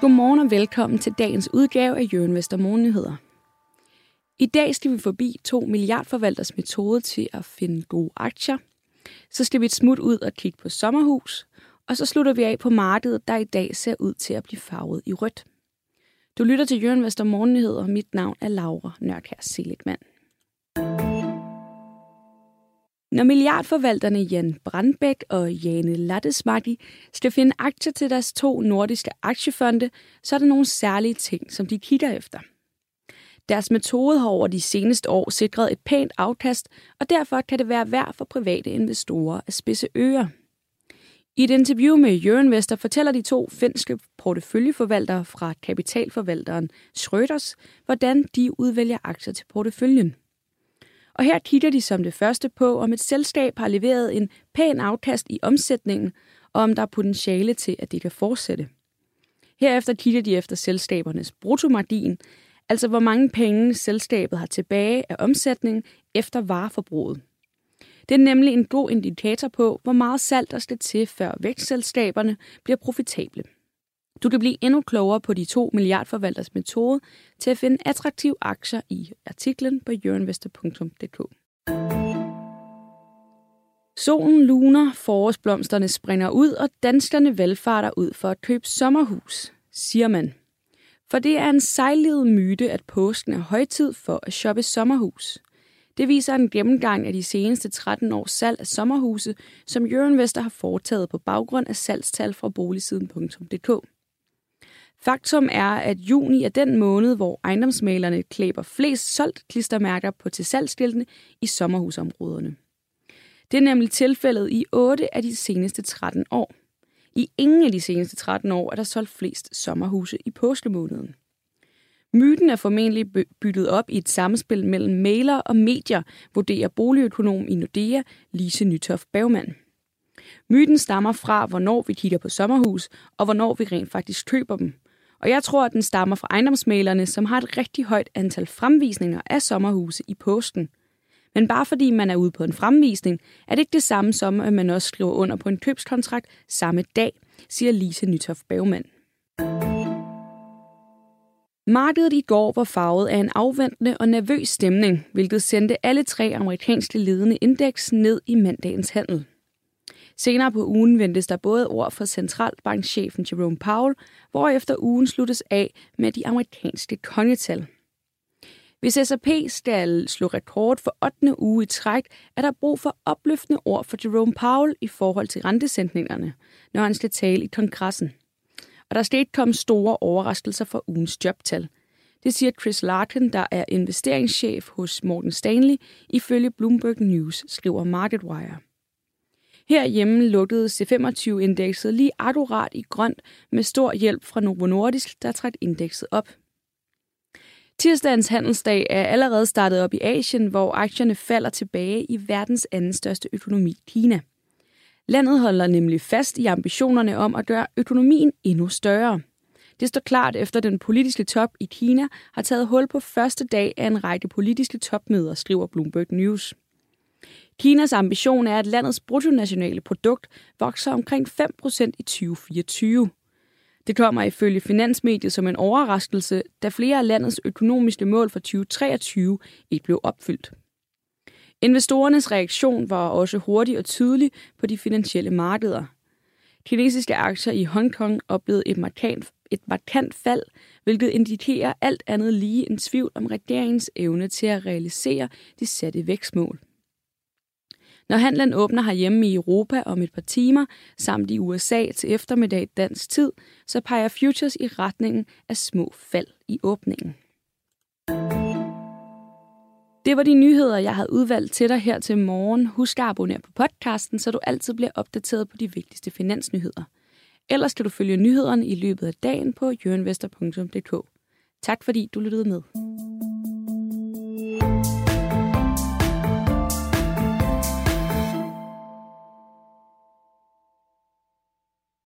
Godmorgen og velkommen til dagens udgave af Jørgen Vester Morgennyheder. I dag skal vi forbi to milliardforvalters metode til at finde gode aktier. Så skal vi et smut ud og kigge på sommerhus. Og så slutter vi af på markedet, der i dag ser ud til at blive farvet i rødt. Du lytter til Jørgen Vester Morgennyheder. Mit navn er Laura Nørkær Seligman. Når milliardforvalterne Jan Brandbæk og Jane Lattesmaggi skal finde aktier til deres to nordiske aktiefonde, så er der nogle særlige ting, som de kigger efter. Deres metode har over de seneste år sikret et pænt afkast, og derfor kan det være værd for private investorer at spidse ører. I et interview med Jørgen fortæller de to finske porteføljeforvaltere fra kapitalforvalteren Schröders, hvordan de udvælger aktier til porteføljen. Og her kigger de som det første på, om et selskab har leveret en pæn afkast i omsætningen, og om der er potentiale til, at det kan fortsætte. Herefter kigger de efter selskabernes bruttomargin, altså hvor mange penge selskabet har tilbage af omsætning efter vareforbruget. Det er nemlig en god indikator på, hvor meget salg der skal til, før vækstselskaberne bliver profitable. Du kan blive endnu klogere på de to milliardforvalters metode til at finde attraktive aktier i artiklen på jørinvestor.dk. Solen luner, forårsblomsterne springer ud, og danskerne valgfarter ud for at købe sommerhus, siger man. For det er en sejlede myte, at påsken er højtid for at shoppe sommerhus. Det viser en gennemgang af de seneste 13 års salg af sommerhuse, som Jørgen Vester har foretaget på baggrund af salgstal fra boligsiden.dk. Faktum er, at juni er den måned, hvor ejendomsmalerne klæber flest solgt klistermærker på til salgsskiltene i sommerhusområderne. Det er nemlig tilfældet i 8 af de seneste 13 år. I ingen af de seneste 13 år er der solgt flest sommerhuse i påskemåneden. Myten er formentlig byttet op i et samspil mellem maler og medier, vurderer boligøkonom i Nordea, Lise Nytoft Bagmand. Myten stammer fra, hvornår vi kigger på sommerhus, og hvornår vi rent faktisk køber dem. Og jeg tror, at den stammer fra ejendomsmalerne, som har et rigtig højt antal fremvisninger af sommerhuse i påsken. Men bare fordi man er ude på en fremvisning, er det ikke det samme som, at man også skriver under på en købskontrakt samme dag, siger Lise Nytoff Bagmand. Markedet i går var farvet af en afventende og nervøs stemning, hvilket sendte alle tre amerikanske ledende indeks ned i mandagens handel. Senere på ugen ventes der både ord fra centralbankchefen Jerome Powell, hvorefter ugen sluttes af med de amerikanske kongetal. Hvis S&P skal slå rekord for 8. uge i træk, er der brug for opløftende ord for Jerome Powell i forhold til rentesænkningerne, når han skal tale i kongressen. Og der skal ikke komme store overraskelser for ugens jobtal. Det siger Chris Larkin, der er investeringschef hos Morgan Stanley, ifølge Bloomberg News, skriver MarketWire. Herhjemme lukkede C25-indekset lige akkurat i grønt med stor hjælp fra Novo Nordisk, der trak indekset op. Tirsdagens handelsdag er allerede startet op i Asien, hvor aktierne falder tilbage i verdens anden største økonomi, Kina. Landet holder nemlig fast i ambitionerne om at gøre økonomien endnu større. Det står klart efter den politiske top i Kina har taget hul på første dag af en række politiske topmøder, skriver Bloomberg News. Kinas ambition er, at landets bruttonationale produkt vokser omkring 5% i 2024. Det kommer ifølge Finansmediet som en overraskelse, da flere af landets økonomiske mål for 2023 ikke blev opfyldt. Investorernes reaktion var også hurtig og tydelig på de finansielle markeder. Kinesiske aktier i Hongkong oplevede et markant, et markant fald, hvilket indikerer alt andet lige en tvivl om regeringens evne til at realisere de satte vækstmål. Når handlen åbner herhjemme i Europa om et par timer, samt i USA til eftermiddag dansk tid, så peger futures i retningen af små fald i åbningen. Det var de nyheder, jeg havde udvalgt til dig her til morgen. Husk at abonnere på podcasten, så du altid bliver opdateret på de vigtigste finansnyheder. Ellers kan du følge nyhederne i løbet af dagen på jørenvester.dk. Tak fordi du lyttede med.